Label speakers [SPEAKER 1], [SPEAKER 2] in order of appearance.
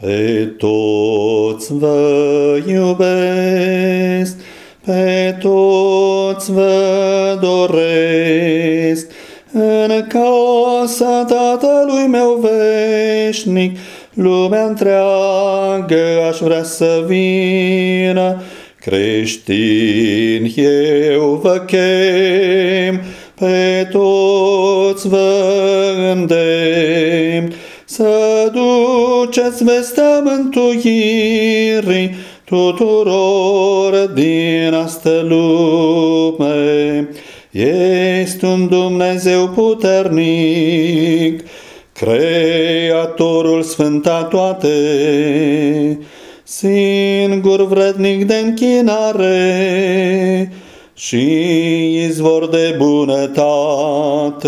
[SPEAKER 1] Pe toți vă iubesc, pe toți vă doresc, în casa Tatălui meu veșnic, lumea întreagă aș vrea să vină, creștin eu vă chem, pe toți vă îndemn, să duceți vestea mântuirii tuturor din astă lume. Ești un Dumnezeu puternic, Creatorul sfânta toate, singur vrednic de închinare și izvor de bunătate.